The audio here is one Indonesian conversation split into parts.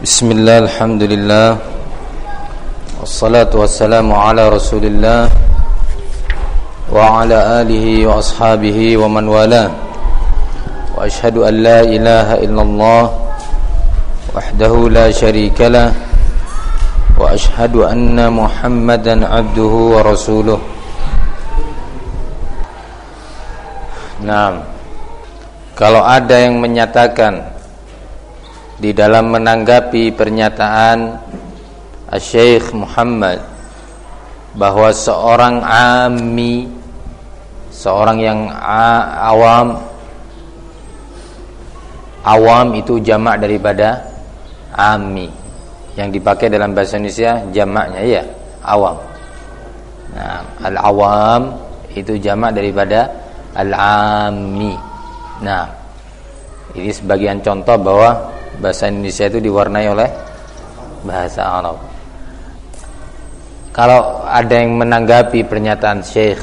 بسم الله الحمد لله والصلاة والسلام على رسول الله وعلى آله وأصحابه ومن والاه. وأشهد أن لا إله إلا الله وحده لا شريك له وأشهد أن محمدا عبده ورسوله. Nah, kalau ada yang menyatakan di dalam menanggapi pernyataan Syekh Muhammad bahwa seorang ami seorang yang awam awam itu jamak daripada ami yang dipakai dalam bahasa Indonesia jamaknya ya awam nah al-awam itu jamak daripada al-ammi. Nah, ini sebagian contoh bahwa bahasa Indonesia itu diwarnai oleh bahasa Arab. Kalau ada yang menanggapi pernyataan Syekh,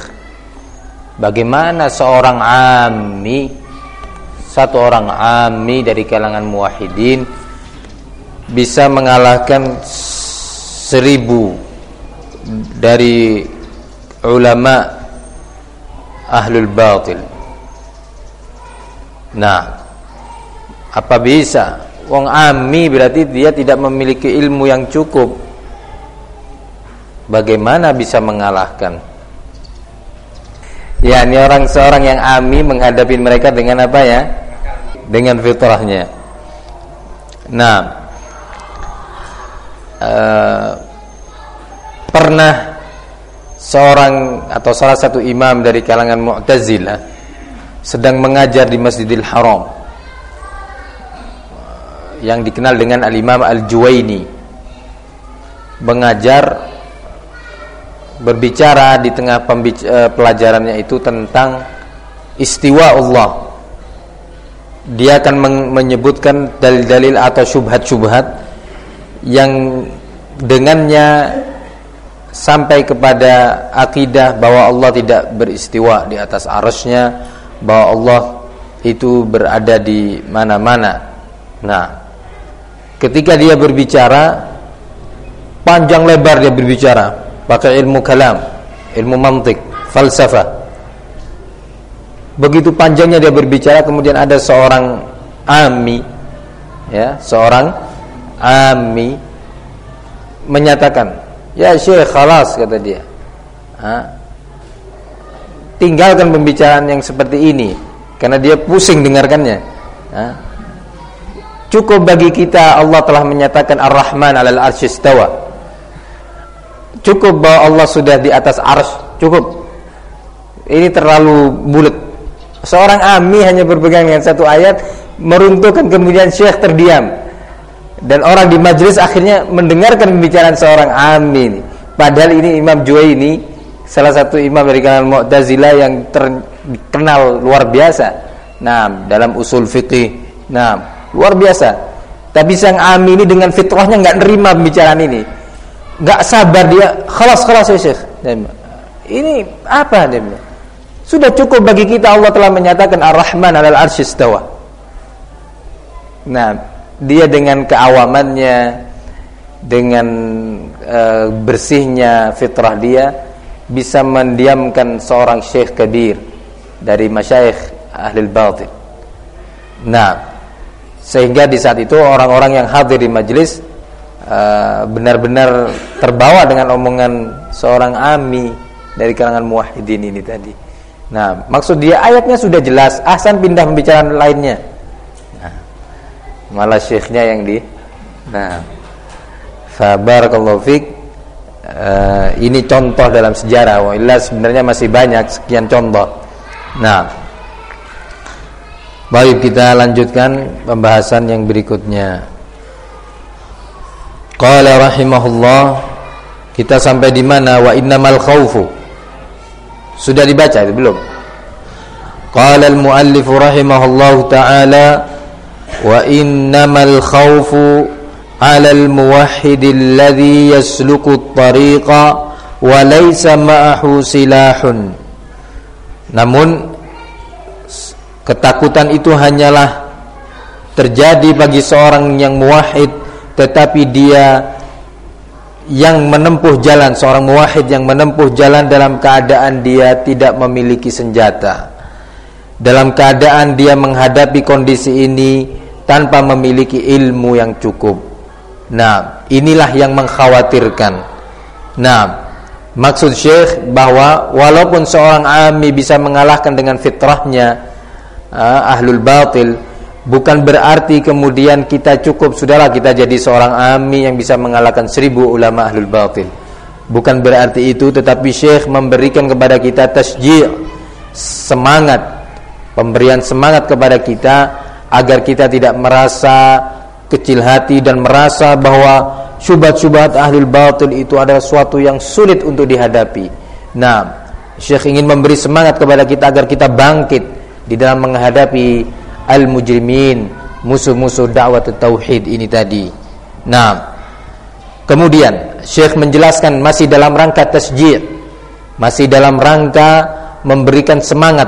bagaimana seorang ammi, satu orang ammi dari kalangan muwahhidin bisa mengalahkan seribu dari ulama ahlul batil. Nah, apa bisa? Wong ami berarti dia tidak memiliki ilmu yang cukup. Bagaimana bisa mengalahkan? Ya, ini orang seorang yang ami menghadapi mereka dengan apa ya? Dengan fitrahnya. Nah, uh, pernah seorang atau salah satu imam dari kalangan Mu'tazilah sedang mengajar di Masjidil Haram yang dikenal dengan Al-Imam Al-Juwaini. Mengajar berbicara di tengah eh, pelajarannya itu tentang istiwa Allah. Dia akan menyebutkan dalil-dalil atau syubhat-syubhat yang dengannya sampai kepada akidah bahwa Allah tidak beristiwa di atas arasnya bahwa Allah itu berada di mana-mana. Nah ketika dia berbicara panjang lebar dia berbicara pakai ilmu kalam ilmu mantik falsafah begitu panjangnya dia berbicara kemudian ada seorang ami ya seorang ami menyatakan Ya Syekh khalas kata dia. Ha? Tinggalkan pembicaraan yang seperti ini karena dia pusing dengarkannya. Ha? Cukup bagi kita Allah telah menyatakan Ar-Rahman 'alal arsy istawa. Cukup bahwa Allah sudah di atas arsy, cukup. Ini terlalu bulat. Seorang ami hanya berpegang dengan satu ayat meruntuhkan kemudian Syekh terdiam dan orang di majelis akhirnya mendengarkan pembicaraan seorang amin padahal ini Imam ini salah satu imam dari kalangan Mu'tazilah yang terkenal luar biasa nah dalam usul fikih nah luar biasa. Tapi sang amin ini dengan fitrahnya nggak nerima pembicaraan ini. Nggak sabar dia khalas khalas ya Syekh. Ini apa? Dia sudah cukup bagi kita Allah telah menyatakan Ar-Rahman alal arsyistawa nah dia dengan keawamannya dengan e, bersihnya fitrah dia bisa mendiamkan seorang syekh kabir dari masyayikh ahli batin nah sehingga di saat itu orang-orang yang hadir di majelis eh, benar-benar terbawa dengan omongan seorang ami dari kalangan muwahhidin ini tadi. Nah, maksud dia ayatnya sudah jelas, ahsan pindah pembicaraan lainnya malah syekhnya yang di nah sabar kalau fik uh, ini contoh dalam sejarah wa sebenarnya masih banyak sekian contoh nah Baik kita lanjutkan pembahasan yang berikutnya. Qala rahimahullah kita sampai di mana wa innamal khaufu. Sudah dibaca itu belum? Qala al-muallif rahimahullah taala wa innamal khaufu 'ala al-muwahhid alladhi yasluku at-tariqa wa laysa ma'ahu silahun. Namun ketakutan itu hanyalah terjadi bagi seorang yang muwahhid tetapi dia yang menempuh jalan seorang muwahhid yang menempuh jalan dalam keadaan dia tidak memiliki senjata. Dalam keadaan dia menghadapi kondisi ini tanpa memiliki ilmu yang cukup. Nah inilah yang mengkhawatirkan. Nah maksud syekh bahwa walaupun seorang ami bisa mengalahkan dengan fitrahnya uh, ahlul batil. Bukan berarti kemudian kita cukup Sudahlah kita jadi seorang ami Yang bisa mengalahkan seribu ulama ahlul batil. Bukan berarti itu Tetapi syekh memberikan kepada kita Tasjir Semangat Pemberian semangat kepada kita Agar kita tidak merasa Kecil hati dan merasa bahwa Syubhat-syubhat ahlul batil itu adalah Suatu yang sulit untuk dihadapi. Nah Syekh ingin memberi semangat kepada kita Agar kita bangkit Di dalam menghadapi al-mujrimin, musuh-musuh dakwah tauhid ini tadi. Nah, kemudian Syekh menjelaskan masih dalam rangka tasjid, masih dalam rangka memberikan semangat,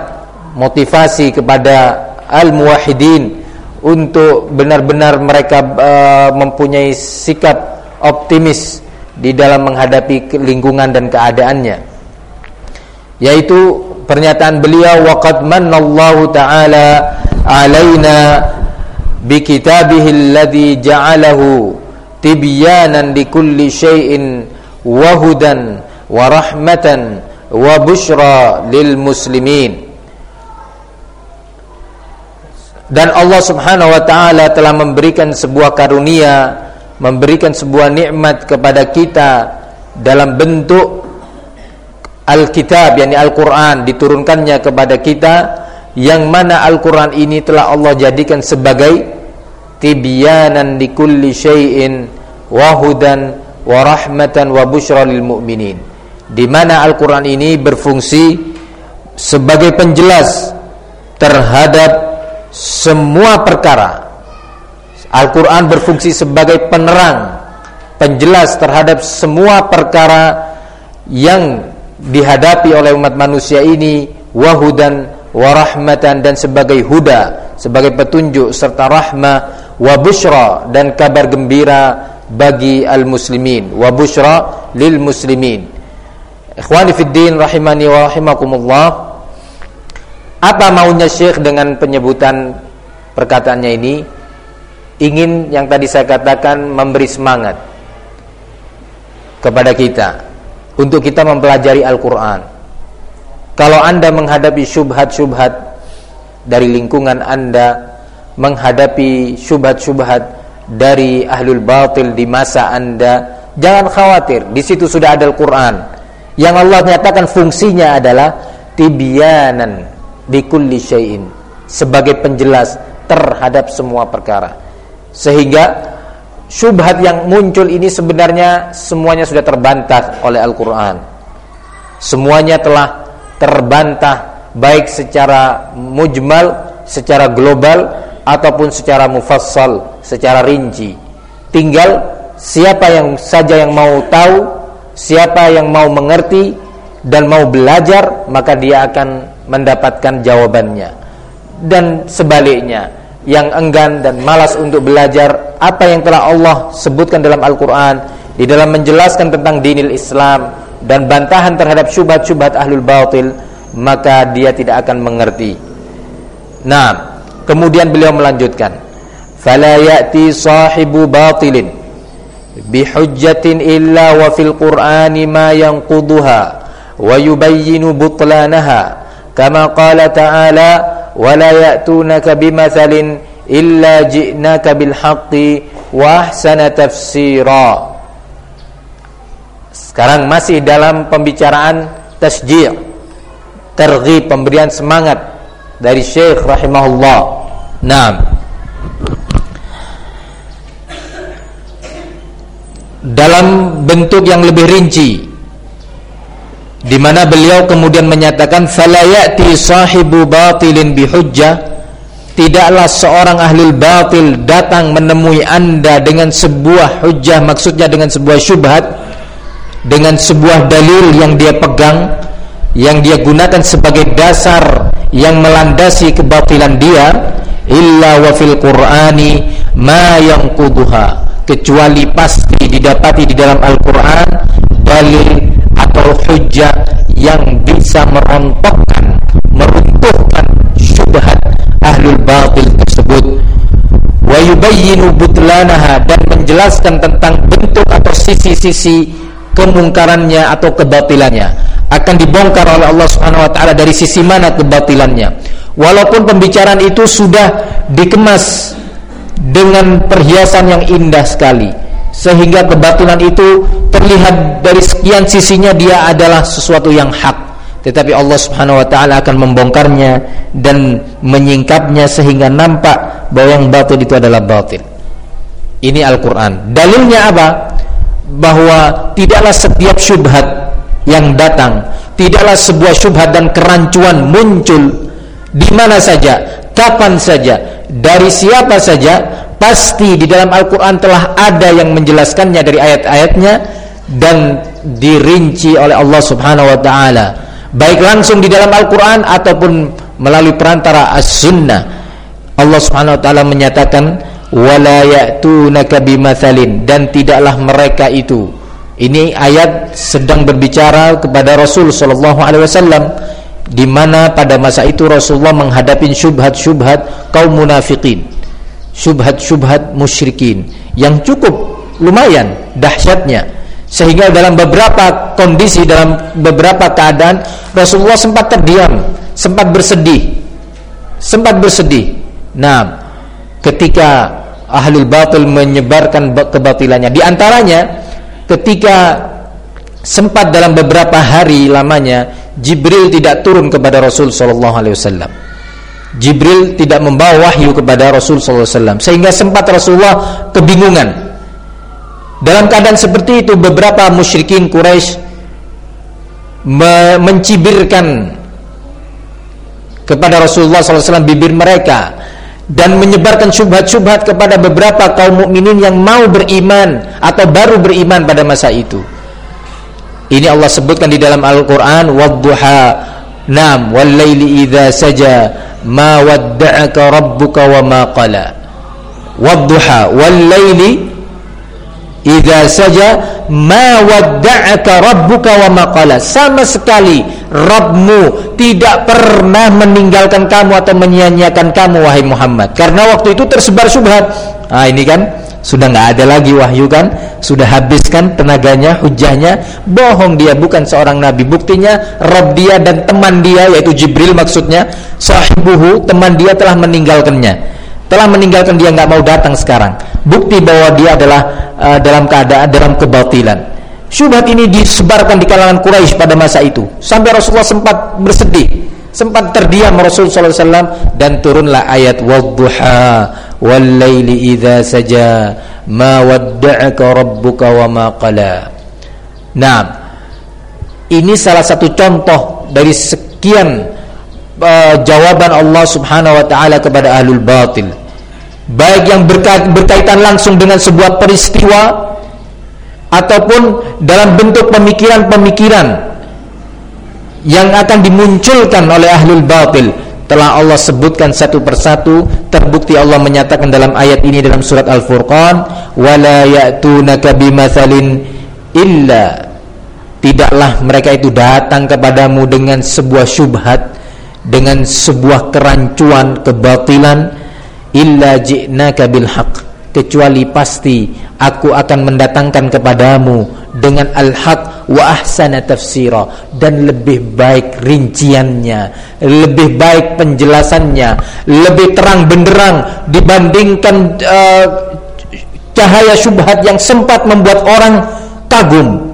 motivasi kepada al-muwahhidin untuk benar-benar mereka uh, mempunyai sikap optimis di dalam menghadapi lingkungan dan keadaannya yaitu pernyataan beliau waqad manallahu taala alaina bikitabihi alladhi ja'alahu tibyanan likulli syai'in wa hudan wa rahmatan wa bushra lil muslimin. Dan Allah Subhanahu wa taala telah memberikan sebuah karunia, memberikan sebuah nikmat kepada kita dalam bentuk Alkitab yakni Al-Qur'an diturunkannya kepada kita yang mana Al-Quran ini telah Allah jadikan sebagai tibyanan di kulli syai'in wahudan wa rahmatan lil mu'minin. Di mana Al-Quran ini berfungsi sebagai penjelas terhadap semua perkara. Al-Quran berfungsi sebagai penerang penjelas terhadap semua perkara yang dihadapi oleh umat manusia ini wahudan warahmatan dan sebagai huda sebagai petunjuk serta rahmah wa bushra dan kabar gembira bagi al muslimin wa bushra lil muslimin. Ikhwani fid din rahimani wa rahimakumullah. Apa maunya syekh dengan penyebutan perkataannya ini? Ingin yang tadi saya katakan memberi semangat kepada kita untuk kita mempelajari Al-Qur'an kalau Anda menghadapi syubhat-syubhat dari lingkungan Anda, menghadapi syubhat-syubhat dari ahlul batil di masa Anda, jangan khawatir. Di situ sudah ada Al-Qur'an. Yang Allah nyatakan fungsinya adalah tibyanan kulli syai'in sebagai penjelas terhadap semua perkara. Sehingga syubhat yang muncul ini sebenarnya semuanya sudah terbantah oleh Al-Qur'an. Semuanya telah terbantah baik secara mujmal, secara global ataupun secara mufassal, secara rinci. Tinggal siapa yang saja yang mau tahu, siapa yang mau mengerti dan mau belajar, maka dia akan mendapatkan jawabannya. Dan sebaliknya, yang enggan dan malas untuk belajar apa yang telah Allah sebutkan dalam Al-Qur'an di dalam menjelaskan tentang dinil Islam dan bantahan terhadap syubhat-syubhat ahlul batil maka dia tidak akan mengerti. Nah, kemudian beliau melanjutkan, "Fala ya'ti sahibu batilin bihujjatin illa wa fil Qur'ani ma yanquduha wa yubayyinu butlanaha kama qala ta'ala wa ya'tunaka bimathalin illa ji'naka bil haqqi wa ahsana tafsira." Sekarang masih dalam pembicaraan tasjih Terghib pemberian semangat Dari Syekh rahimahullah. Nah Dalam bentuk yang lebih rinci di mana beliau kemudian menyatakan falayati sahibu batilin bihujjah tidaklah seorang ahli batil datang menemui anda dengan sebuah hujjah maksudnya dengan sebuah syubhat dengan sebuah dalil yang dia pegang yang dia gunakan sebagai dasar yang melandasi kebatilan dia illa wa fil qur'ani ma yanquduha. Kecuali pasti didapati di dalam Al-Qur'an dalil atau hujjah yang bisa merontokkan meruntuhkan syubhat ahlul batil tersebut. Wa yubayyinu butlanaha dan menjelaskan tentang bentuk atau sisi-sisi kemungkarannya atau kebatilannya. Akan dibongkar oleh Allah Subhanahu wa taala dari sisi mana kebatilannya. Walaupun pembicaraan itu sudah dikemas dengan perhiasan yang indah sekali sehingga kebatilan itu terlihat dari sekian sisinya dia adalah sesuatu yang hak tetapi Allah Subhanahu wa taala akan membongkarnya dan menyingkapnya sehingga nampak bahwa yang batil itu adalah batil. Ini Al-Qur'an. Dalilnya apa? Bahwa tidaklah setiap syubhat yang datang tidaklah sebuah syubhat dan kerancuan muncul di mana saja kapan saja dari siapa saja pasti di dalam Al-Quran telah ada yang menjelaskannya dari ayat-ayatnya dan dirinci oleh Allah Subhanahu Wa Taala baik langsung di dalam Al-Quran ataupun melalui perantara As-Sunnah. Allah Subhanahu Wa Taala menyatakan wala ya'tunaka dan tidaklah mereka itu. Ini ayat sedang berbicara kepada Rasul sallallahu alaihi wasallam di mana pada masa itu Rasulullah menghadapi syubhat-syubhat kaum munafikin syubhat-syubhat musyrikin yang cukup lumayan dahsyatnya sehingga dalam beberapa kondisi dalam beberapa keadaan Rasulullah sempat terdiam sempat bersedih sempat bersedih nah ketika ahlul batil menyebarkan kebatilannya. Di antaranya ketika sempat dalam beberapa hari lamanya Jibril tidak turun kepada Rasul sallallahu alaihi wasallam. Jibril tidak membawa wahyu kepada Rasul sallallahu alaihi wasallam sehingga sempat Rasulullah kebingungan. Dalam keadaan seperti itu beberapa musyrikin Quraisy me mencibirkan kepada Rasulullah SAW bibir mereka dan menyebarkan syubhat-syubhat kepada beberapa kaum mukminin yang mau beriman atau baru beriman pada masa itu. Ini Allah sebutkan di dalam Al-Qur'an wadduha nam wal laili idza saja ma wadda'aka rabbuka wa ma qala. Wadduha Idza saja ma wadda'aka rabbuka wa maqala. Sama sekali Rabbmu tidak pernah meninggalkan kamu atau menyia-nyiakan kamu wahai Muhammad. Karena waktu itu tersebar syubhat. Ah ini kan sudah nggak ada lagi wahyu kan? Sudah habiskan tenaganya, hujahnya. Bohong dia bukan seorang nabi. Buktinya Rabb dia dan teman dia yaitu Jibril maksudnya, sahibuhu, teman dia telah meninggalkannya telah meninggalkan dia nggak mau datang sekarang. Bukti bahwa dia adalah uh, dalam keadaan dalam kebatilan. Syubhat ini disebarkan di kalangan Quraisy pada masa itu. Sampai Rasulullah sempat bersedih sempat terdiam Rasulullah SAW dan turunlah ayat wadduha wal laili idza saja ma wadda'aka rabbuka wa ma qala. Nah ini salah satu contoh dari sekian uh, jawaban Allah Subhanahu wa taala kepada ahlul batil baik yang berkaitan langsung dengan sebuah peristiwa ataupun dalam bentuk pemikiran-pemikiran yang akan dimunculkan oleh ahlul batil. Telah Allah sebutkan satu persatu terbukti Allah menyatakan dalam ayat ini dalam surat Al-Furqan wala ya'tunaka bimatsalin illa. Tidaklah mereka itu datang kepadamu dengan sebuah syubhat dengan sebuah kerancuan kebatilan illa ji'naka bil haq kecuali pasti aku akan mendatangkan kepadamu dengan al-haq wa ahsana tafsira. Dan lebih baik rinciannya lebih baik penjelasannya lebih terang benderang dibandingkan uh, cahaya syubhat yang sempat membuat orang kagum.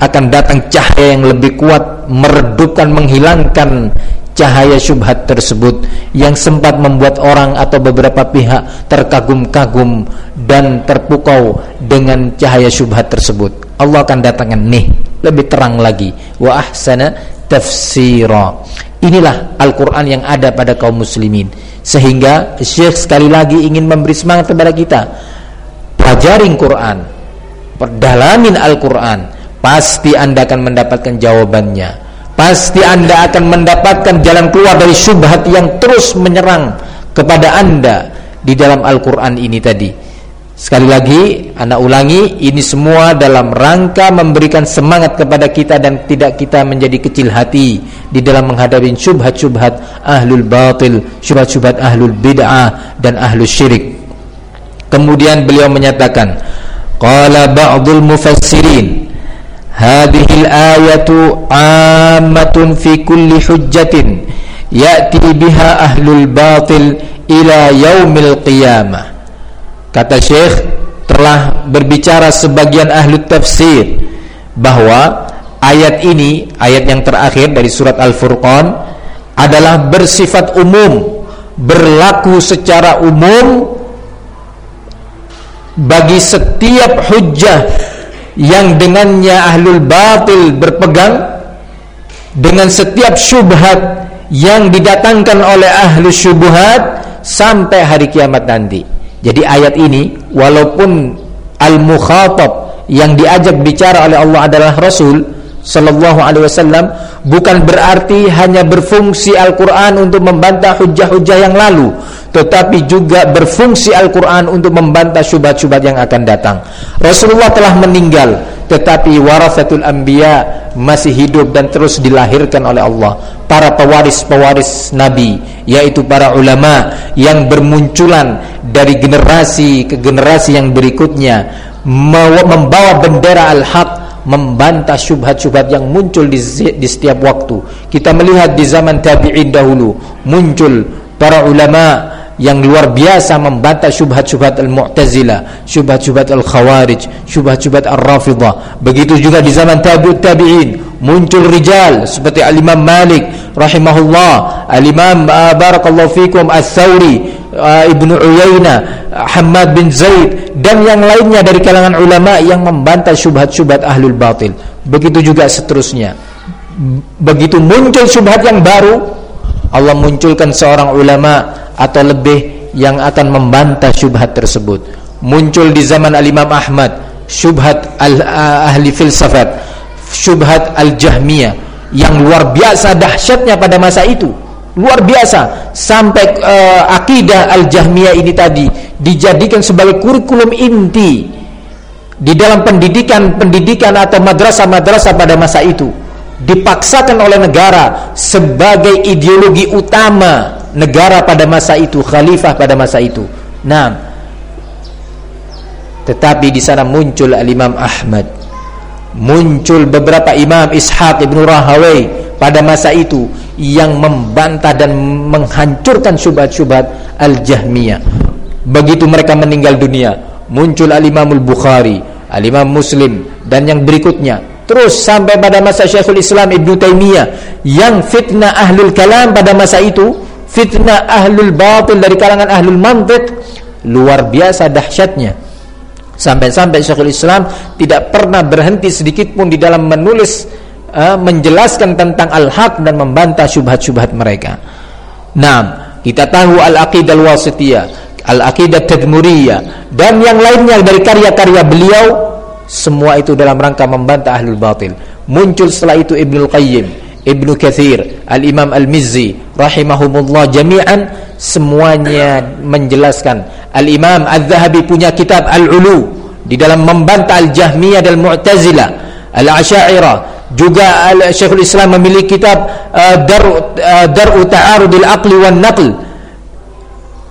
Akan datang cahaya yang lebih kuat meredupkan menghilangkan cahaya syubhat tersebut yang sempat membuat orang atau beberapa pihak terkagum-kagum dan terpukau dengan cahaya syubhat tersebut. Allah akan datangkan nih lebih terang lagi wa ahsana tafsira. Inilah Al-Qur'an yang ada pada kaum muslimin. Sehingga Syekh sekali lagi ingin memberi semangat kepada kita. Pelajarin Quran, perdalamin Al-Qur'an, pasti Anda akan mendapatkan jawabannya pasti anda akan mendapatkan jalan keluar dari syubhat yang terus menyerang kepada anda di dalam Al-Quran ini tadi Sekali lagi, anak ulangi, ini semua dalam rangka memberikan semangat kepada kita dan tidak kita menjadi kecil hati di dalam menghadapi syubhat-syubhat ahlul batil, syubhat-syubhat ahlul bid'ah dan ahlul syirik. Kemudian beliau menyatakan, qala ba'dul mufassirin hadhihi al-ayatu 'ammatun fi kulli hujjatin ya'ti biha ahlul batil ila yaumil qiyamah. Kata Syekh telah berbicara sebagian ahli tafsir bahwa ayat ini, ayat yang terakhir dari surat Al-Furqan adalah bersifat umum, berlaku secara umum bagi setiap hujjah yang dengannya ahlul batil berpegang dengan setiap syubhat yang didatangkan oleh ahlu syubhat sampai hari kiamat nanti. Jadi ayat ini walaupun al-mukhatab yang diajak bicara oleh Allah adalah Rasul sallallahu alaihi wasallam bukan berarti hanya berfungsi Al-Qur'an untuk membantah hujah-hujah yang lalu tetapi juga berfungsi Al-Qur'an untuk membantah syubhat-syubhat yang akan datang. Rasulullah telah meninggal tetapi warasatul anbiya masih hidup dan terus dilahirkan oleh Allah para pewaris-pewaris nabi yaitu para ulama yang bermunculan dari generasi ke generasi yang berikutnya membawa bendera al-haq membantah syubhat-syubhat yang muncul di, di setiap waktu. Kita melihat di zaman tabi'in dahulu muncul para ulama yang luar biasa membantah syubhat-syubhat al-Mu'tazilah, syubhat-syubhat al-Khawarij, syubhat-syubhat al-Rafidah. Begitu juga di zaman tabi'ut tabi'in muncul rijal seperti al-Imam Malik rahimahullah, al-Imam uh, barakallahu fikum Ats-Tsauri, uh, Ibnu Uyainah, Hamad bin Zaid dan yang lainnya dari kalangan ulama yang membantah syubhat-syubhat ahlul batil. Begitu juga seterusnya. Begitu muncul syubhat yang baru, Allah munculkan seorang ulama atau lebih yang akan membantah syubhat tersebut. Muncul di zaman Al-Imam Ahmad syubhat al ahli filsafat, syubhat al-Jahmiyah yang luar biasa dahsyatnya pada masa itu. Luar biasa sampai uh, akidah al-Jahmiyah ini tadi dijadikan sebagai kurikulum inti di dalam pendidikan-pendidikan atau madrasah-madrasah pada masa itu dipaksakan oleh negara sebagai ideologi utama negara pada masa itu, khalifah pada masa itu. Nah, tetapi di sana muncul al-Imam Ahmad, muncul beberapa imam Ishaq ibnu Rahawai pada masa itu yang membantah dan menghancurkan syubhat-syubhat al-Jahmiyah. Begitu mereka meninggal dunia, muncul al-Imam al-Bukhari, al-Imam Muslim dan yang berikutnya terus sampai pada masa Syekhul Islam Ibn Taimiyah yang fitnah ahlul kalam pada masa itu fitnah ahlul batil dari kalangan ahlul mantiq luar biasa dahsyatnya. Sampai-sampai Syekhul Islam tidak pernah berhenti sedikit pun di dalam menulis uh, menjelaskan tentang al-haq dan membantah syubhat-syubhat mereka. Nah, kita tahu al-aqidah al-wasitiyah, al-aqidah tadmuriyah dan yang lainnya dari karya-karya beliau semua itu dalam rangka membantah ahlul batil. Muncul setelah itu Ibnu Qayyim Ibnu Kathir Al-Imam Al-Mizzi rahimahumullah jami'an semuanya menjelaskan Al-Imam Al-Zahabi punya kitab Al-Ulu di dalam membantah Al-Jahmiyah dan Mu'tazilah Al-Asy'ariyah juga Al Syekhul Islam memiliki kitab uh, Dar uh, Dar'u Ta'arudil Aqli wan Naql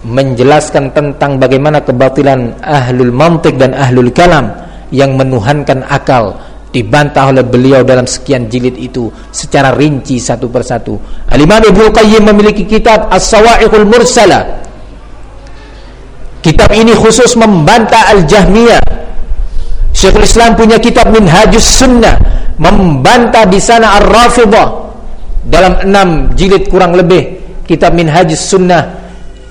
menjelaskan tentang bagaimana kebatilan ahlul mantiq dan ahlul kalam yang menuhankan akal dibantah oleh beliau dalam sekian jilid itu secara rinci satu persatu. Al-Imam Ibnu Qayyim memiliki kitab As-Sawa'iqul Mursala. Kitab ini khusus membantah Al-Jahmiyah. Syekhul Islam punya kitab Minhajus Sunnah membantah di sana Ar-Rafidah dalam enam jilid kurang lebih kitab Minhajus Sunnah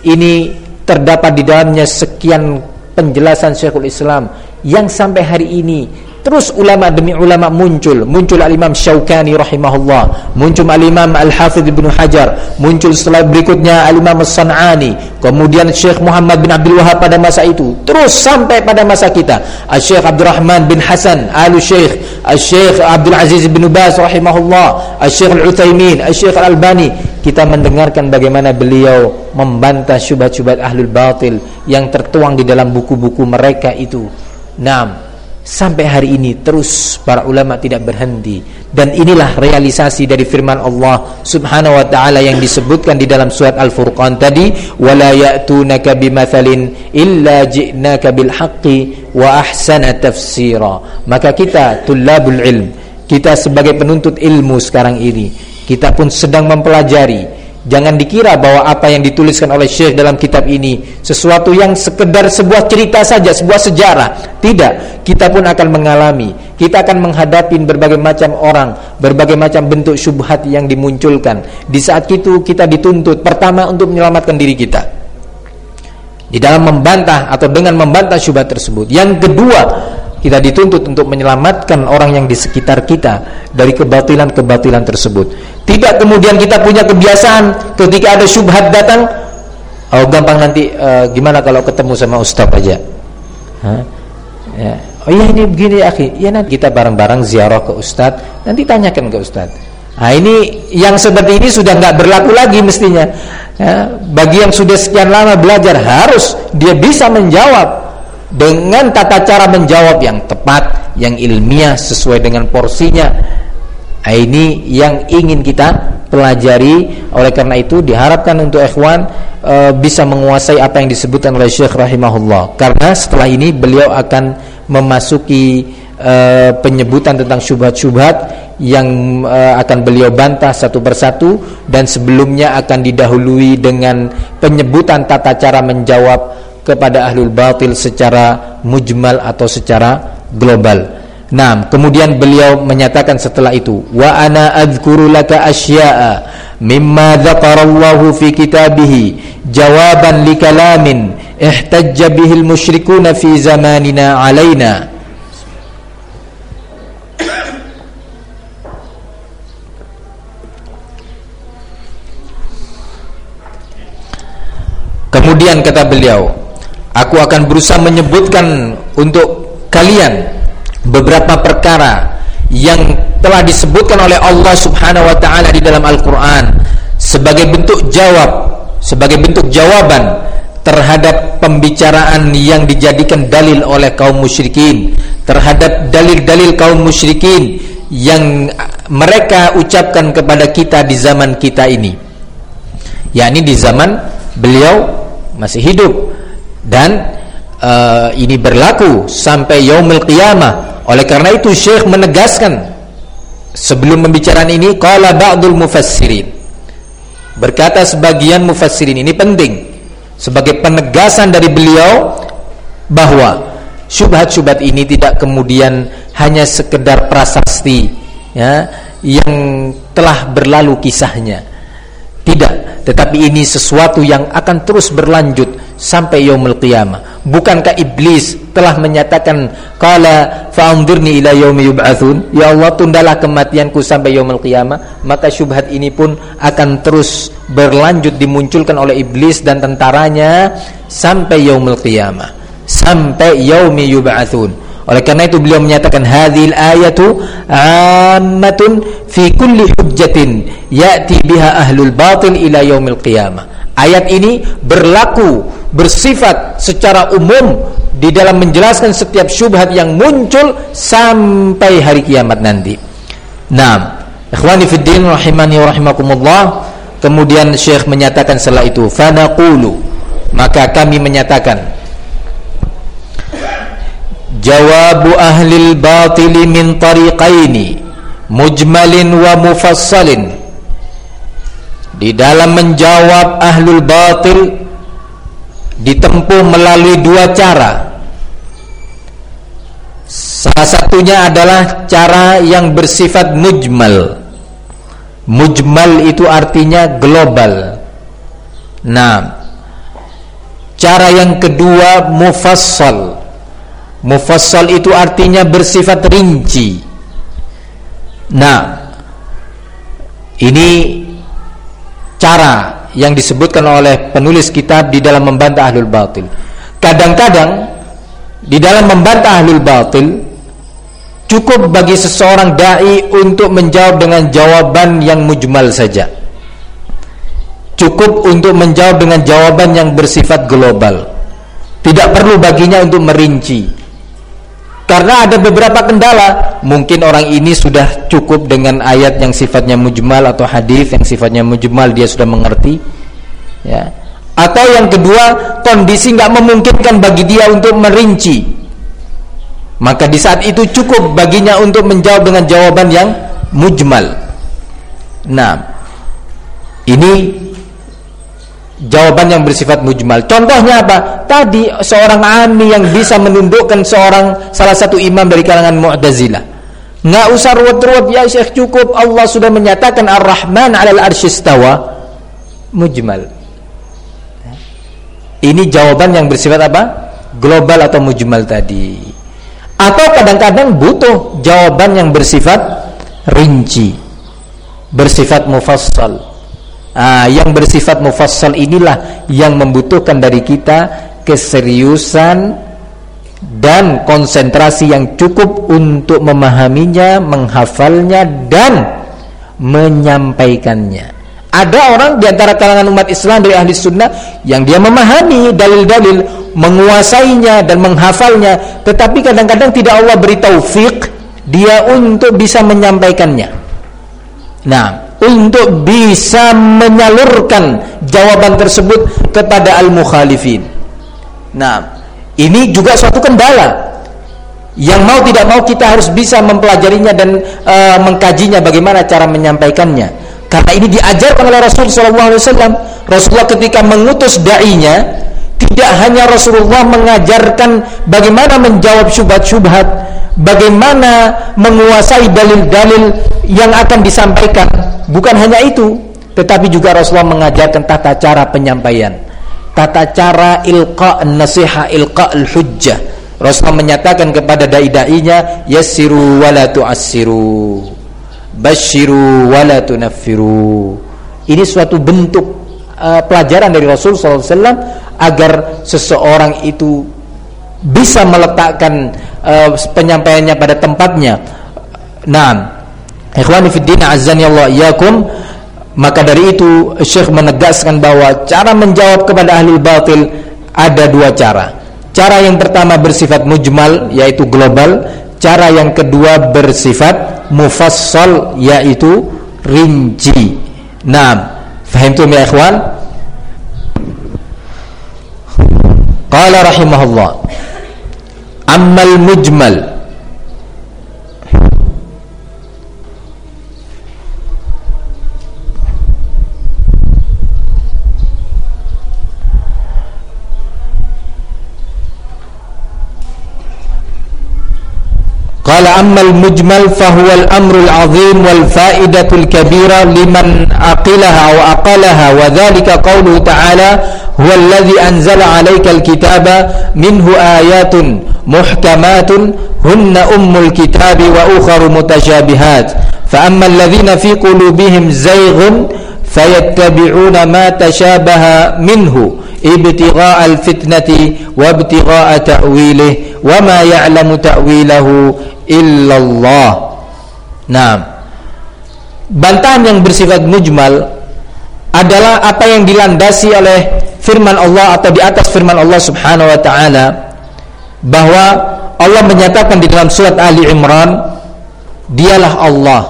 ini terdapat di dalamnya sekian penjelasan Syekhul Islam yang sampai hari ini terus ulama demi ulama muncul. Muncul al-imam Syaukani rahimahullah. Muncul al-imam al-hafidh ibn Hajar. Muncul setelah berikutnya al-imam as-San'ani. Kemudian Syekh Muhammad bin Abdul Wahab pada masa itu. Terus sampai pada masa kita. al-Syekh Abdurrahman bin Hasan al-Syekh. al-Syekh Abdul Aziz bin Baz rahimahullah. al-Syekh al-Uthaymin al-Syekh al-Albani. Kita mendengarkan bagaimana beliau membantah syubhat-syubhat ahlul batil yang tertuang di dalam buku-buku mereka itu. Nam, sampai hari ini terus para ulama tidak berhenti dan inilah realisasi dari firman Allah Subhanahu wa taala yang disebutkan di dalam surat Al-Furqan tadi wala ya'tunaka bimathalin illa ji'naka bil haqqi wa ahsana tafsira. Maka kita tulabul ilm, kita sebagai penuntut ilmu sekarang ini kita pun sedang mempelajari. Jangan dikira bahwa apa yang dituliskan oleh Syekh dalam kitab ini sesuatu yang sekedar sebuah cerita saja, sebuah sejarah. Tidak, kita pun akan mengalami. Kita akan menghadapi berbagai macam orang, berbagai macam bentuk syubhat yang dimunculkan. Di saat itu kita dituntut pertama untuk menyelamatkan diri kita. Di dalam membantah atau dengan membantah syubhat tersebut. Yang kedua, kita dituntut untuk menyelamatkan orang yang di sekitar kita dari kebatilan-kebatilan tersebut. Tidak kemudian kita punya kebiasaan ketika ada syubhat datang, oh gampang nanti uh, gimana kalau ketemu sama ustaz aja. Hah? Ya. Oh iya ini begini ya, akhi. Ya nanti kita bareng-bareng ziarah ke ustaz, nanti tanyakan ke ustaz. Nah ini yang seperti ini sudah nggak berlaku lagi mestinya. Ya, bagi yang sudah sekian lama belajar harus dia bisa menjawab dengan tata cara menjawab yang tepat, yang ilmiah sesuai dengan porsinya. Nah, ini yang ingin kita pelajari. Oleh karena itu diharapkan untuk ikhwan e, bisa menguasai apa yang disebutkan oleh Syekh rahimahullah. Karena setelah ini beliau akan memasuki e, penyebutan tentang syubhat-syubhat yang e, akan beliau bantah satu persatu dan sebelumnya akan didahului dengan penyebutan tata cara menjawab kepada ahlul batil secara mujmal atau secara global. Nah, kemudian beliau menyatakan setelah itu, wa ana adzkuru laka asya'a mimma dzakarallahu fi kitabih jawaban li kalamin ihtajja bihi al-musyrikuna fi zamanina alaina. Kemudian kata beliau, Aku akan berusaha menyebutkan untuk kalian beberapa perkara yang telah disebutkan oleh Allah Subhanahu wa taala di dalam Al-Qur'an sebagai bentuk jawab, sebagai bentuk jawaban terhadap pembicaraan yang dijadikan dalil oleh kaum musyrikin, terhadap dalil-dalil kaum musyrikin yang mereka ucapkan kepada kita di zaman kita ini. yakni di zaman beliau masih hidup dan uh, ini berlaku sampai yaumul qiyamah. Oleh karena itu Syekh menegaskan sebelum pembicaraan ini qala ba'dul mufassirin. Berkata sebagian mufassirin ini penting sebagai penegasan dari beliau bahwa syubhat-syubhat ini tidak kemudian hanya sekedar prasasti ya yang telah berlalu kisahnya tidak tetapi ini sesuatu yang akan terus berlanjut sampai yaumul qiyamah. Bukankah iblis telah menyatakan qala fa'anzirni ila yaumi yub'atsun? Ya Allah, tundalah kematianku sampai yaumul qiyamah. Maka syubhat ini pun akan terus berlanjut dimunculkan oleh iblis dan tentaranya sampai yaumul qiyamah. Sampai yaumi yub'atsun. Oleh karena itu beliau menyatakan hadhil ayatu ammatun fi kulli hujjatin ya'ti biha ahlul batil ila yaumil qiyamah. Ayat ini berlaku bersifat secara umum di dalam menjelaskan setiap syubhat yang muncul sampai hari kiamat nanti. Nah, ikhwani fiddin rahimani wa rahimakumullah, kemudian Syekh menyatakan setelah itu, fanaqulu, maka kami menyatakan jawabu ahli batil min tariqaini mujmalin wa mufassalin di dalam menjawab ahlul batil ditempuh melalui dua cara. Salah satunya adalah cara yang bersifat mujmal. Mujmal itu artinya global. Nah, cara yang kedua mufassal. Mufassal itu artinya bersifat rinci. Nah, ini cara yang disebutkan oleh penulis kitab di dalam membantah ahlul batil. Kadang-kadang di dalam membantah ahlul batil cukup bagi seseorang dai untuk menjawab dengan jawaban yang mujmal saja. cukup untuk menjawab dengan jawaban yang bersifat global. Tidak perlu baginya untuk merinci. Karena ada beberapa kendala, mungkin orang ini sudah cukup dengan ayat yang sifatnya mujmal atau hadis yang sifatnya mujmal dia sudah mengerti. Ya. Atau yang kedua, kondisi nggak memungkinkan bagi dia untuk merinci. Maka di saat itu cukup baginya untuk menjawab dengan jawaban yang mujmal. Nah, ini jawaban yang bersifat mujmal. Contohnya apa? Tadi seorang ami yang bisa menundukkan seorang salah satu imam dari kalangan Mu'tazilah. Enggak usah ruwet-ruwet ya Syekh cukup Allah sudah menyatakan Ar-Rahman 'alal arsyistawa mujmal. Ini jawaban yang bersifat apa? Global atau mujmal tadi. Atau kadang-kadang butuh jawaban yang bersifat rinci. Bersifat mufassal Ah, yang bersifat mufassal inilah yang membutuhkan dari kita keseriusan dan konsentrasi yang cukup untuk memahaminya, menghafalnya dan menyampaikannya. Ada orang di antara kalangan umat Islam dari ahli sunnah yang dia memahami dalil-dalil, menguasainya dan menghafalnya, tetapi kadang-kadang tidak Allah beri taufik dia untuk bisa menyampaikannya. Nah, untuk bisa menyalurkan jawaban tersebut kepada al-mukhalifin. Nah, ini juga suatu kendala yang mau tidak mau kita harus bisa mempelajarinya dan e, mengkajinya bagaimana cara menyampaikannya. Karena ini diajarkan oleh Rasul SAW. Rasulullah ketika mengutus dai-nya tidak hanya Rasulullah mengajarkan bagaimana menjawab syubhat-syubhat, bagaimana menguasai dalil-dalil yang akan disampaikan. Bukan hanya itu, tetapi juga Rasulullah mengajarkan tata cara penyampaian, tata cara ilqa nasiha, ilqa al-hujjah. Rasulullah menyatakan kepada dai-dainya, yassiru wa la tu'assiru. Basyiru wa la. Ini suatu bentuk uh, pelajaran dari Rasul SAW agar seseorang itu bisa meletakkan uh, penyampaiannya pada tempatnya. Nah, ikhwani fid din azani Allah maka dari itu Syekh menegaskan bahwa cara menjawab kepada ahli batil ada dua cara. Cara yang pertama bersifat mujmal yaitu global, cara yang kedua bersifat mufassal yaitu rinci. Nah, fahimtum ya ikhwan? Qala rahimahullah Ammal mujmal قال أما المجمل فهو الأمر العظيم والفائدة الكبيرة لمن عقلها أو أقلها وذلك قوله تعالى هو الذي أنزل عليك الكتاب منه آيات محكمات هن أم الكتاب وأخر متشابهات. فأما الذين في قلوبهم زيغ fayattabi'una ma tashabaha minhu ibtigha'a al-fitnati wa ibtigha'a ta'wilih wa ma ya'lamu ta'wilahu illallah nah bantahan yang bersifat mujmal adalah apa yang dilandasi oleh firman Allah atau di atas firman Allah Subhanahu wa taala bahwa Allah menyatakan di dalam surat Ali Imran dialah Allah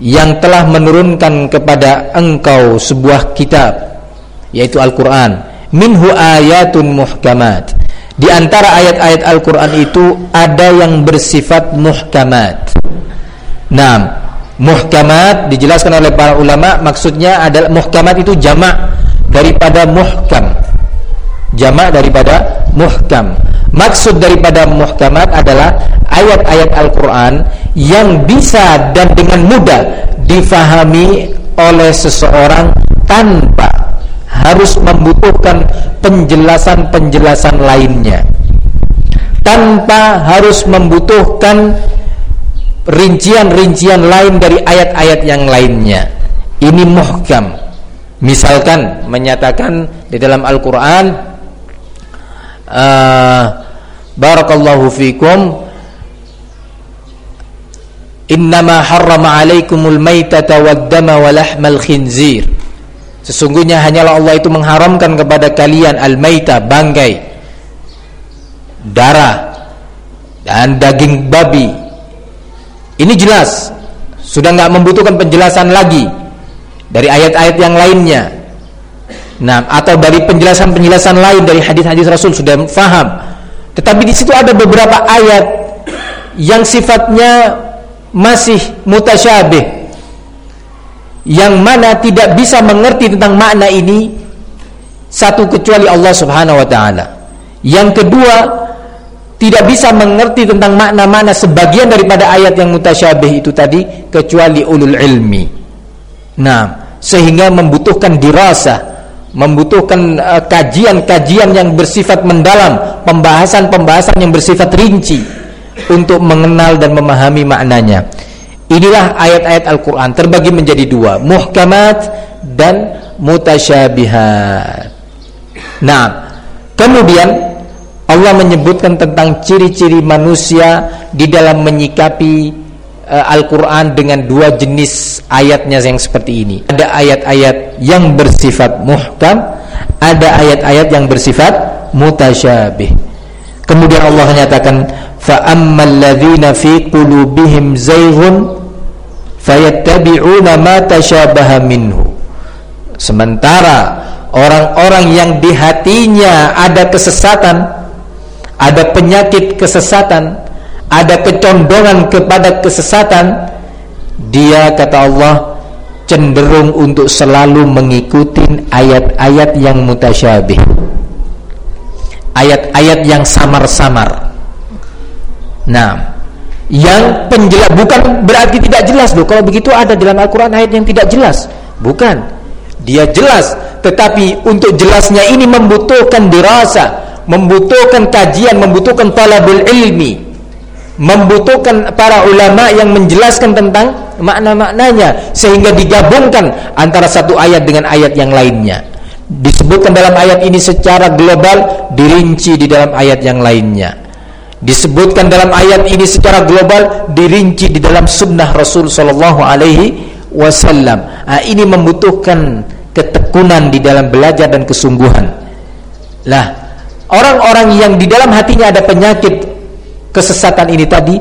yang telah menurunkan kepada engkau sebuah kitab yaitu Al-Qur'an minhu ayatun muhkamat di antara ayat-ayat Al-Quran itu ada yang bersifat muhkamat. Nah, muhkamat dijelaskan oleh para ulama maksudnya adalah muhkamat itu jamak daripada muhkam. Jamak daripada muhkam. Maksud daripada muhkamat adalah ayat-ayat Al-Quran yang bisa dan dengan mudah difahami oleh seseorang tanpa harus membutuhkan penjelasan-penjelasan lainnya. Tanpa harus membutuhkan rincian-rincian lain dari ayat-ayat yang lainnya. Ini muhkam. Misalkan menyatakan di dalam Al-Quran uh, Barakallahu fikum Innama harrama alaikumul maitata wad dama wa lahmal khinzir Sesungguhnya hanyalah Allah itu mengharamkan kepada kalian al-maita, bangkai, darah dan daging babi. Ini jelas, sudah nggak membutuhkan penjelasan lagi dari ayat-ayat yang lainnya. Nah, atau dari penjelasan-penjelasan lain dari hadis-hadis Rasul sudah faham. Tetapi di situ ada beberapa ayat yang sifatnya masih mutasyabih yang mana tidak bisa mengerti tentang makna ini satu kecuali Allah Subhanahu wa taala. Yang kedua, tidak bisa mengerti tentang makna-makna sebagian daripada ayat yang mutasyabih itu tadi kecuali ulul ilmi. Nah, sehingga membutuhkan dirasa, membutuhkan uh, kajian-kajian yang bersifat mendalam, pembahasan-pembahasan yang bersifat rinci untuk mengenal dan memahami maknanya. Inilah ayat-ayat Al-Quran terbagi menjadi dua Muhkamat dan mutasyabihat Nah Kemudian Allah menyebutkan tentang ciri-ciri manusia Di dalam menyikapi uh, Al-Quran dengan dua jenis ayatnya yang seperti ini. Ada ayat-ayat yang bersifat muhkam, ada ayat-ayat yang bersifat mutasyabih. Kemudian Allah nyatakan fa ammal ladzina fi qulubihim zayghun fayattabi'una ma tashabaha. Sementara orang-orang yang di hatinya ada kesesatan, ada penyakit kesesatan, ada kecondongan kepada kesesatan, dia kata Allah cenderung untuk selalu mengikuti ayat-ayat yang mutasyabih ayat-ayat yang samar-samar nah yang penjelas bukan berarti tidak jelas loh. Kalau begitu ada dalam Al-Qur'an ayat yang tidak jelas. Bukan. Dia jelas, tetapi untuk jelasnya ini membutuhkan dirasa, membutuhkan kajian, membutuhkan talabul ilmi, membutuhkan para ulama yang menjelaskan tentang makna-maknanya sehingga digabungkan antara satu ayat dengan ayat yang lainnya. Disebutkan dalam ayat ini secara global, dirinci di dalam ayat yang lainnya disebutkan dalam ayat ini secara global dirinci di dalam sunnah Rasul Shallallahu Alaihi Wasallam. Nah, ini membutuhkan ketekunan di dalam belajar dan kesungguhan. Lah, orang-orang yang di dalam hatinya ada penyakit kesesatan ini tadi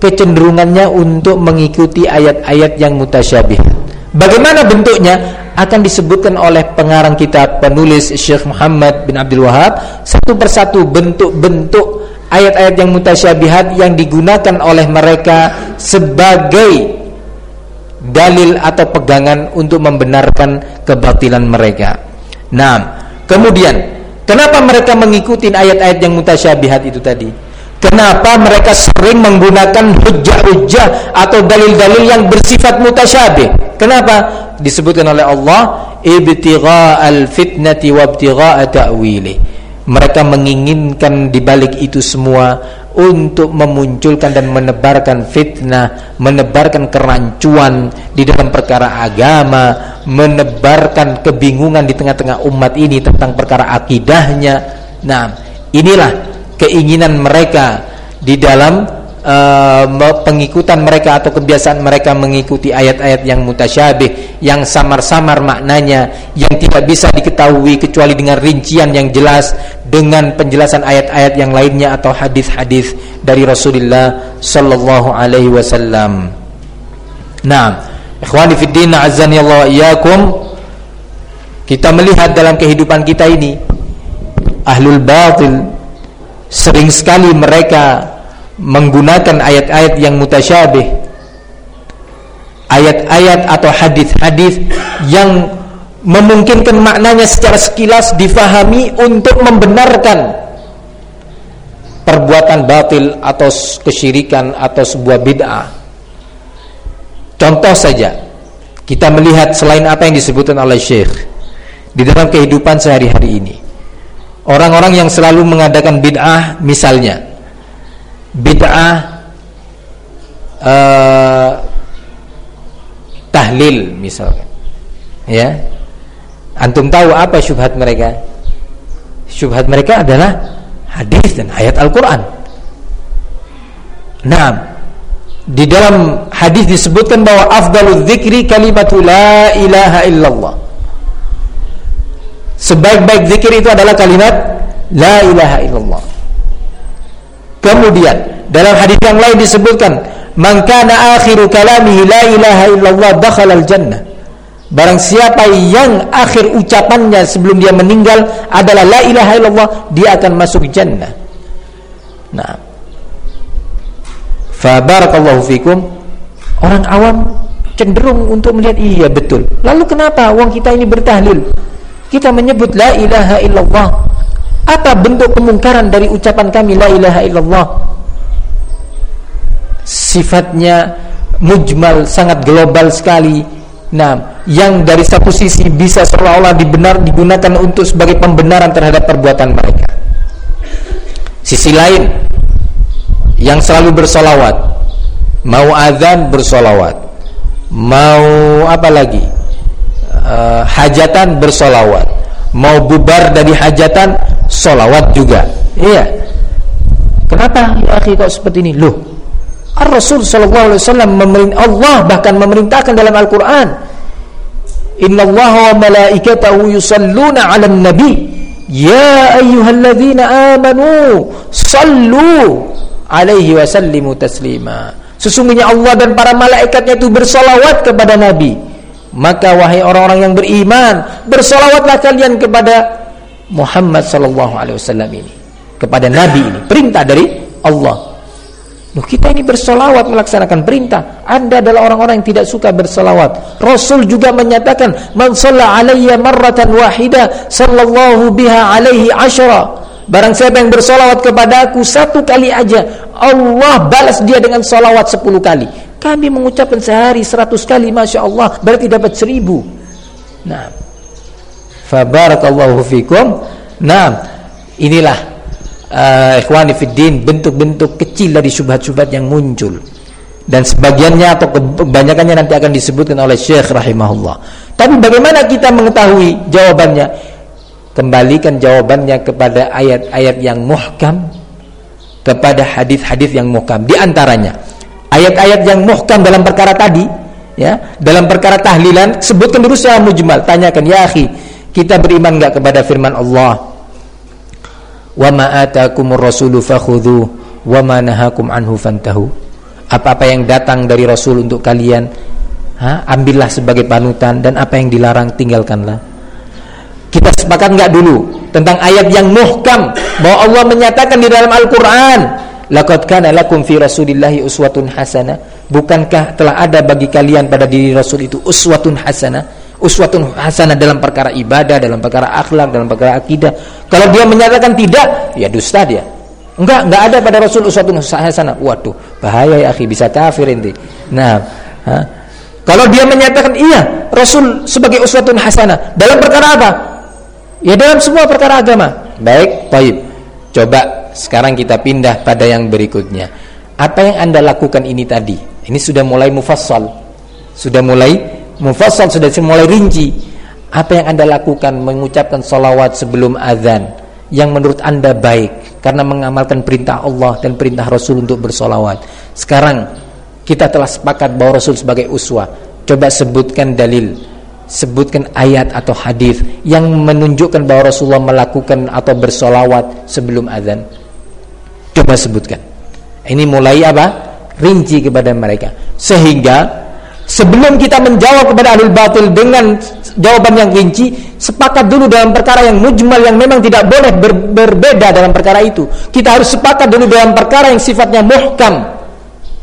kecenderungannya untuk mengikuti ayat-ayat yang mutasyabih. Bagaimana bentuknya akan disebutkan oleh pengarang kitab penulis Syekh Muhammad bin Abdul Wahab satu persatu bentuk-bentuk ayat-ayat yang mutasyabihat yang digunakan oleh mereka sebagai dalil atau pegangan untuk membenarkan kebatilan mereka. Nah, kemudian kenapa mereka mengikuti ayat-ayat yang mutasyabihat itu tadi? Kenapa mereka sering menggunakan hujah-hujah atau dalil-dalil yang bersifat mutasyabih? Kenapa? Disebutkan oleh Allah, ibtigha'al fitnati wa ibtigha'a ta'wili mereka menginginkan di balik itu semua untuk memunculkan dan menebarkan fitnah, menebarkan kerancuan di dalam perkara agama, menebarkan kebingungan di tengah-tengah umat ini tentang perkara akidahnya. Nah, inilah keinginan mereka di dalam uh, pengikutan mereka atau kebiasaan mereka mengikuti ayat-ayat yang mutasyabih, yang samar-samar maknanya, yang tidak bisa diketahui kecuali dengan rincian yang jelas dengan penjelasan ayat-ayat yang lainnya atau hadis-hadis dari Rasulullah sallallahu alaihi wasallam. Nah, ikhwani fid din azani Allah iyyakum kita melihat dalam kehidupan kita ini ahlul batil sering sekali mereka menggunakan ayat-ayat yang mutasyabih. Ayat-ayat atau hadis-hadis yang memungkinkan maknanya secara sekilas difahami untuk membenarkan perbuatan batil atau kesyirikan atau sebuah bid'ah. Contoh saja kita melihat selain apa yang disebutkan oleh Syekh di dalam kehidupan sehari-hari ini orang-orang yang selalu mengadakan bid'ah misalnya. Bid'ah uh, tahlil misalnya. Ya. Antum tahu apa syubhat mereka? Syubhat mereka adalah hadis dan ayat Al-Qur'an. Nah di dalam hadis disebutkan bahwa afdalul dzikri kalimatu la ilaha illallah Sebaik-baik zikir itu adalah kalimat la ilaha illallah. Kemudian dalam hadis yang lain disebutkan, "Man kana akhiru kalamihi la ilaha illallah dakhala al-jannah." Barang siapa yang akhir ucapannya sebelum dia meninggal adalah la ilaha illallah, dia akan masuk jannah. Nah. Fa barakallahu fikum. Orang awam cenderung untuk melihat iya betul. Lalu kenapa wong kita ini bertahlil? Kita menyebut la ilaha illallah. Apa bentuk kemungkaran dari ucapan kami la ilaha illallah? Sifatnya mujmal sangat global sekali. Nah, yang dari satu sisi bisa seolah-olah dibenar digunakan untuk sebagai pembenaran terhadap perbuatan mereka. Sisi lain yang selalu bersolawat, mau azan bersolawat, mau apa lagi? Uh, hajatan bersolawat, mau bubar dari hajatan solawat juga. Iya. Kenapa ya akhi kok seperti ini? Loh, Ar-Rasul sallallahu alaihi wasallam memerintah Allah bahkan memerintahkan dalam Al-Qur'an, "Innallaha wa malaikatahu yusalluna 'alan nabi." Ya ayyuhalladzina amanu sallu alaihi wa sallimu taslima. Sesungguhnya Allah dan para malaikatnya itu bersolawat kepada Nabi. Maka wahai orang-orang yang beriman, bersolawatlah kalian kepada Muhammad sallallahu alaihi wasallam ini, kepada Nabi ini. Perintah dari Allah. Loh, kita ini bersolawat melaksanakan perintah. Anda adalah orang-orang yang tidak suka bersolawat. Rasul juga menyatakan, "Man shalla alayya marratan wahida, sallallahu biha alaihi asyara." Barang siapa yang bersolawat kepada aku satu kali aja, Allah balas dia dengan solawat sepuluh kali. Kami mengucapkan sehari seratus kali, masya Allah, berarti dapat seribu. Nah, fabarakallahu fikum. Nah, inilah uh, ikhwani fiddin bentuk-bentuk kecil dari syubhat-syubhat yang muncul. Dan sebagiannya atau kebanyakannya nanti akan disebutkan oleh Syekh rahimahullah. Tapi bagaimana kita mengetahui jawabannya? Kembalikan jawabannya kepada ayat-ayat yang muhkam kepada hadis-hadis yang muhkam. Di antaranya ayat-ayat yang muhkam dalam perkara tadi ya dalam perkara tahlilan sebutkan dulu secara mujmal tanyakan ya akhi kita beriman enggak kepada firman Allah wa ma atakumur rasulu fakhudhu wa ma nahakum anhu fantahu apa-apa yang datang dari rasul untuk kalian ha? ambillah sebagai panutan dan apa yang dilarang tinggalkanlah kita sepakat enggak dulu tentang ayat yang muhkam bahwa Allah menyatakan di dalam Al-Qur'an Laqad kana lakum fi Rasulillahi uswatun hasanah. Bukankah telah ada bagi kalian pada diri Rasul itu uswatun hasanah? Uswatun hasanah dalam perkara ibadah, dalam perkara akhlak, dalam perkara akidah. Kalau dia menyatakan tidak, ya dusta dia. Enggak, enggak ada pada Rasul uswatun hasanah. Waduh, bahaya ya akhi, bisa kafir ini. Nah, ha? kalau dia menyatakan iya, Rasul sebagai uswatun hasanah dalam perkara apa? Ya dalam semua perkara agama. Baik, baik. Coba sekarang kita pindah pada yang berikutnya. Apa yang Anda lakukan ini tadi? Ini sudah mulai mufassal. Sudah mulai mufassal, sudah mulai rinci. Apa yang Anda lakukan mengucapkan salawat sebelum azan yang menurut Anda baik karena mengamalkan perintah Allah dan perintah Rasul untuk bersolawat. Sekarang kita telah sepakat bahwa Rasul sebagai uswah. Coba sebutkan dalil sebutkan ayat atau hadis yang menunjukkan bahwa Rasulullah melakukan atau bersolawat sebelum azan. Coba sebutkan. Ini mulai apa? Rinci kepada mereka. Sehingga sebelum kita menjawab kepada ahli batil dengan jawaban yang rinci, sepakat dulu dalam perkara yang mujmal yang memang tidak boleh ber, berbeda dalam perkara itu. Kita harus sepakat dulu dalam perkara yang sifatnya muhkam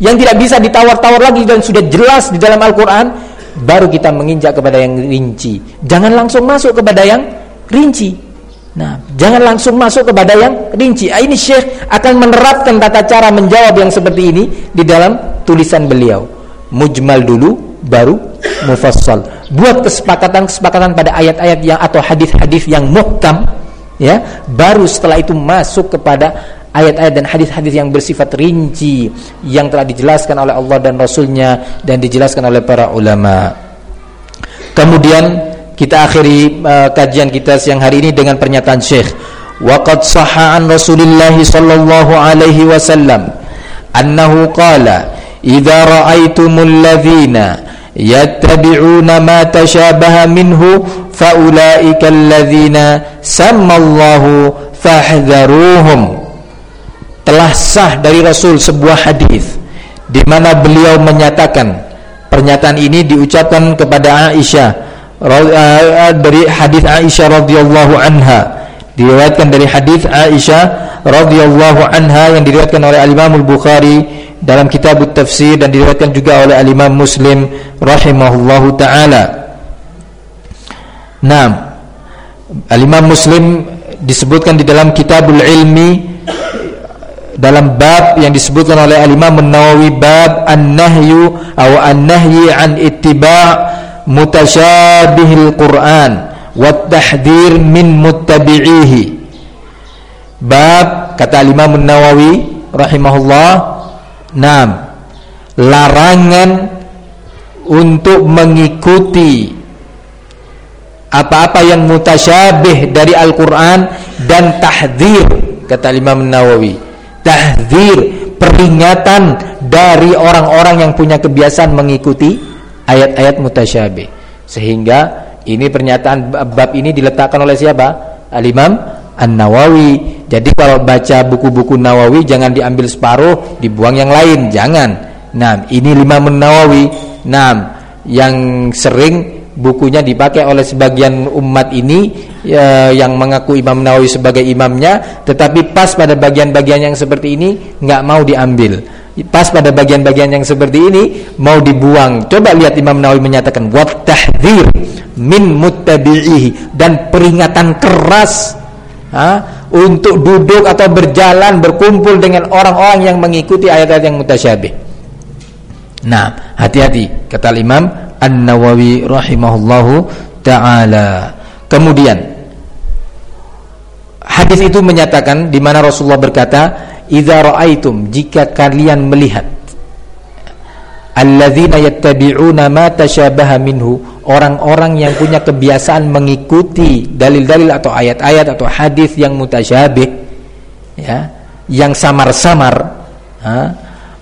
yang tidak bisa ditawar-tawar lagi dan sudah jelas di dalam Al-Qur'an, baru kita menginjak kepada yang rinci. Jangan langsung masuk kepada yang rinci. Nah, jangan langsung masuk kepada yang rinci. Ah, ini Syekh akan menerapkan tata cara menjawab yang seperti ini di dalam tulisan beliau. Mujmal dulu, baru mufassal. Buat kesepakatan-kesepakatan pada ayat-ayat yang atau hadis-hadis yang muhkam, ya. Baru setelah itu masuk kepada ayat-ayat dan hadis-hadis yang bersifat rinci yang telah dijelaskan oleh Allah dan Rasulnya dan dijelaskan oleh para ulama. Kemudian kita akhiri uh, kajian kita siang hari ini dengan pernyataan Syekh. Waqad sahha an Rasulillah sallallahu alaihi wasallam annahu qala idza ra'aitumul ladzina yattabi'una ma tashabaha minhu faulaika alladzina sammallahu fahdharuhum telah sah dari Rasul sebuah hadis di mana beliau menyatakan pernyataan ini diucapkan kepada Aisyah dari hadis Aisyah radhiyallahu anha diriwayatkan dari hadis Aisyah radhiyallahu anha yang diriwayatkan oleh Al Imam Al Bukhari dalam kitab tafsir dan diriwayatkan juga oleh Al Imam Muslim rahimahullahu taala. Naam. Al Imam Muslim disebutkan di dalam Kitabul Ilmi dalam bab yang disebutkan oleh Al Imam An-Nawawi bab an-nahyu atau an-nahyi an ittiba' mutasyabihil Quran wa tahdhir min muttabi'ihi. Bab kata Imam An-Nawawi rahimahullah, "Nam, larangan untuk mengikuti apa-apa yang mutasyabih dari Al-Qur'an dan tahdzir kata Imam Nawawi tahdzir peringatan dari orang-orang yang punya kebiasaan mengikuti ayat-ayat mutasyabih. Sehingga ini pernyataan bab ini diletakkan oleh siapa? Al-Imam An-Nawawi. Jadi kalau baca buku-buku Nawawi jangan diambil separuh dibuang yang lain. Jangan. Nah ini Imam Nawawi nah yang sering bukunya dipakai oleh sebagian umat ini ya, yang mengaku Imam Nawawi sebagai imamnya tetapi pas pada bagian-bagian yang seperti ini nggak mau diambil pas pada bagian-bagian yang seperti ini mau dibuang coba lihat Imam Nawawi menyatakan wat tahdhir min muttabi'ihi dan peringatan keras ha, untuk duduk atau berjalan berkumpul dengan orang-orang yang mengikuti ayat-ayat yang mutasyabih nah hati-hati kata Imam An-Nawawi rahimahullahu taala. Kemudian hadis itu menyatakan di mana Rasulullah berkata, "Idza ra'aitum jika kalian melihat alladzina yattabi'una ma tashabaha minhu orang-orang yang punya kebiasaan mengikuti dalil-dalil atau ayat-ayat atau hadis yang mutasyabih ya yang samar-samar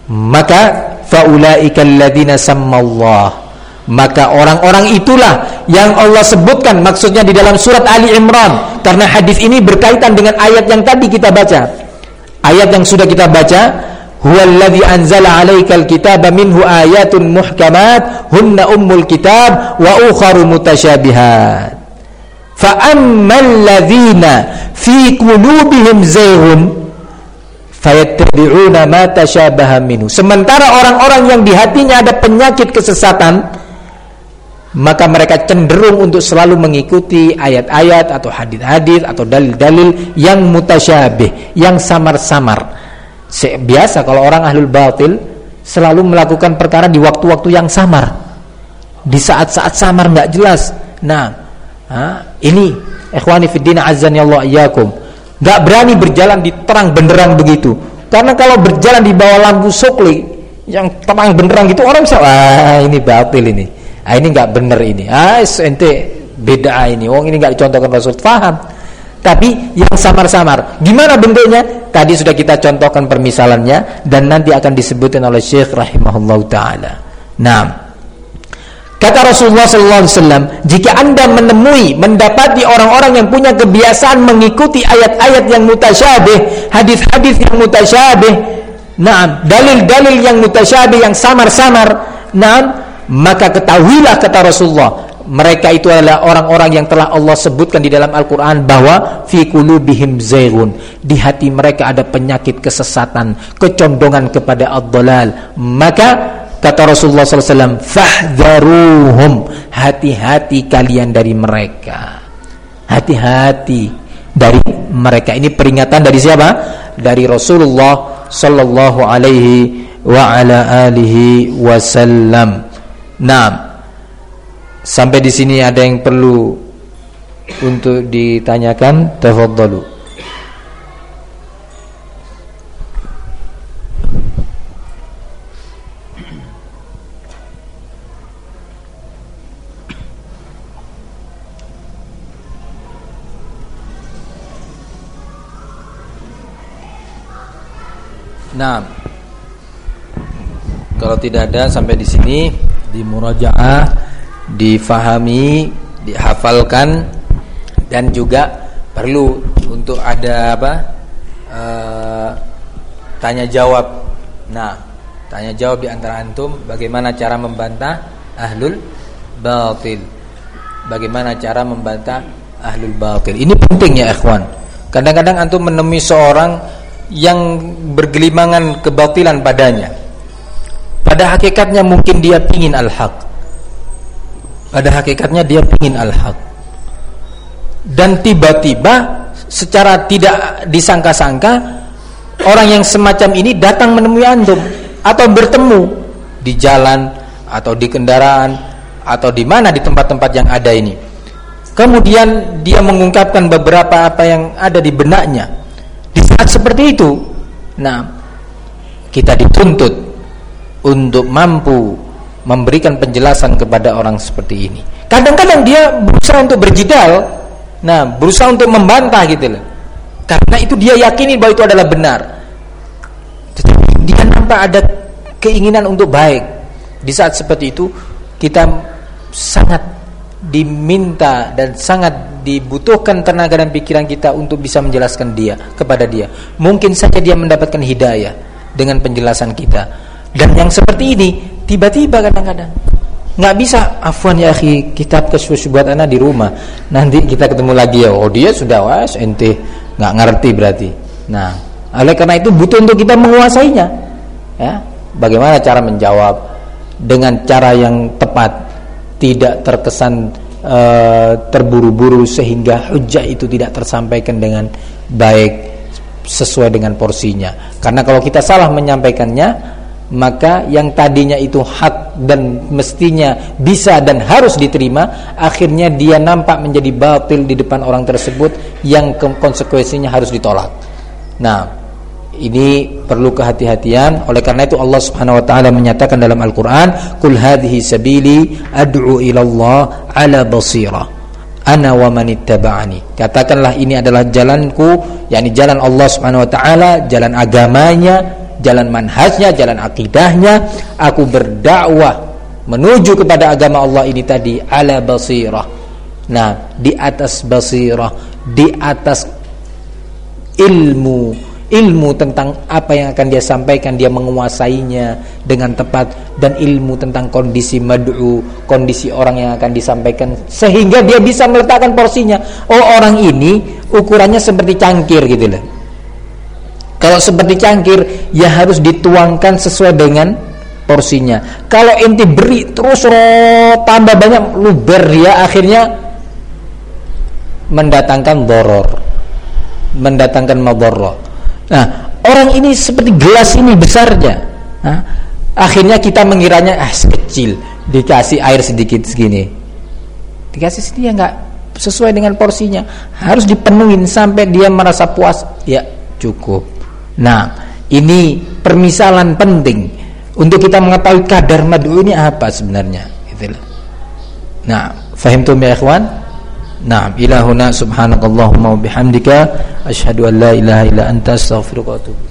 maka faulaika alladzina sammallah maka orang-orang itulah yang Allah sebutkan maksudnya di dalam surat Ali Imran karena hadis ini berkaitan dengan ayat yang tadi kita baca ayat yang sudah kita baca huwallazi anzala 'alaikal kitaba minhu ayatun muhkamat hunna ummul kitab wa ukharu mutasyabihat. Fa ammal ladzina fi qulubihim zayghun fayattabi'una ma tasyabaha minhu. Sementara orang-orang yang di hatinya ada penyakit kesesatan maka mereka cenderung untuk selalu mengikuti ayat-ayat atau hadis-hadis atau dalil-dalil yang mutasyabih, yang samar-samar. Biasa kalau orang ahlul batil selalu melakukan perkara di waktu-waktu yang samar. Di saat-saat samar nggak jelas. Nah, ini ikhwani fiddin azan Allah iyyakum. Enggak berani berjalan di terang benderang begitu. Karena kalau berjalan di bawah lampu sokli yang terang benderang gitu orang bisa wah ini batil ini ah, ini nggak bener ini. Ah ente beda ini. Wong ini nggak dicontohkan Rasul. Faham? Tapi yang samar-samar gimana bentuknya? Tadi sudah kita contohkan permisalannya dan nanti akan disebutkan oleh Syekh rahimahullah taala. Nah Kata Rasulullah SAW, jika anda menemui, mendapati orang-orang yang punya kebiasaan mengikuti ayat-ayat yang mutasyabih, hadis-hadis yang mutasyabih, nah, dalil-dalil yang mutasyabih yang samar-samar, nah, maka ketahuilah kata Rasulullah mereka itu adalah orang-orang yang telah Allah sebutkan di dalam Al-Quran bahwa fi zaygun di hati mereka ada penyakit kesesatan kecondongan kepada ad-dalal. Maka kata Rasulullah SAW fahdharuhum hati-hati kalian dari mereka. Hati-hati dari mereka. Ini peringatan dari siapa? Dari Rasulullah sallallahu alaihi wa ala alihi wasallam Nah, sampai di sini ada yang perlu untuk ditanyakan, tafadhalu. Nah, kalau tidak ada sampai di sini. Di murajaah. Difahami dihafalkan dan juga perlu untuk ada apa uh, tanya jawab. Nah tanya jawab di antara antum bagaimana cara membantah ahlul batil? Bagaimana cara membantah ahlul batil? Ini penting ya ikhwan. Kadang-kadang antum menemui seorang yang bergelimangan kebatilan padanya pada hakikatnya mungkin dia pingin al-haq. Pada hakikatnya dia pingin al-haq. Dan tiba-tiba secara tidak disangka-sangka orang yang semacam ini datang menemui antum. Atau bertemu di jalan atau di kendaraan atau di mana di tempat-tempat yang ada ini. Kemudian dia mengungkapkan beberapa apa yang ada di benaknya. Di saat seperti itu nah kita dituntut untuk mampu memberikan penjelasan kepada orang seperti ini. Kadang-kadang dia berusaha untuk berjidal, nah berusaha untuk membantah gitu loh. Karena itu dia yakini bahwa itu adalah benar. Tetapi dia nampak ada keinginan untuk baik. Di saat seperti itu kita sangat diminta dan sangat dibutuhkan tenaga dan pikiran kita untuk bisa menjelaskan dia kepada dia. Mungkin saja dia mendapatkan hidayah dengan penjelasan kita. Dan yang seperti ini tiba-tiba kadang-kadang nggak bisa afwan ya akhi kitab kesus buat anak di rumah. Nanti kita ketemu lagi ya. Oh dia sudah was ente nggak ngerti berarti. Nah oleh karena itu butuh untuk kita menguasainya ya. Bagaimana cara menjawab? Dengan cara yang tepat tidak terkesan uh, terburu-buru sehingga hujah itu tidak tersampaikan dengan baik sesuai dengan porsinya. Karena kalau kita salah menyampaikannya maka yang tadinya itu hak dan mestinya bisa dan harus diterima akhirnya dia nampak menjadi batil di depan orang tersebut yang konsekuensinya harus ditolak. Nah ini perlu kehati-hatian. Oleh karena itu Allah Subhanahu wa taala menyatakan dalam Al-Qur'an kul hadhihi sabili ad'u ila Allah ala basira ana wa man ittaba'ani. Katakanlah ini adalah jalanku yakni jalan Allah Subhanahu wa taala jalan agamanya jalan manhajnya, jalan akidahnya, aku berdakwah menuju kepada agama Allah ini tadi ala basirah. Nah, di atas basirah, di atas ilmu, ilmu tentang apa yang akan dia sampaikan, dia menguasainya dengan tepat dan ilmu tentang kondisi mad'u, kondisi orang yang akan disampaikan sehingga dia bisa meletakkan porsinya. Oh, orang ini ukurannya seperti cangkir gitu loh kalau seperti cangkir, ya harus dituangkan sesuai dengan porsinya. Kalau inti beri terus roh, tambah banyak luber ya akhirnya mendatangkan boror, mendatangkan maborro. Nah, orang ini seperti gelas ini besarnya. Nah, akhirnya kita mengiranya ah kecil, dikasih air sedikit segini. Dikasih sedikit ya enggak sesuai dengan porsinya. Harus dipenuhin sampai dia merasa puas. Ya, cukup. Nah, ini permisalan penting untuk kita mengetahui kadar madu ini apa sebenarnya. Gitu Nah, fahim tuh ya ikhwan? Nah, ilahuna subhanakallahumma wa bihamdika asyhadu an la ilaha illa anta astaghfiruka wa atubu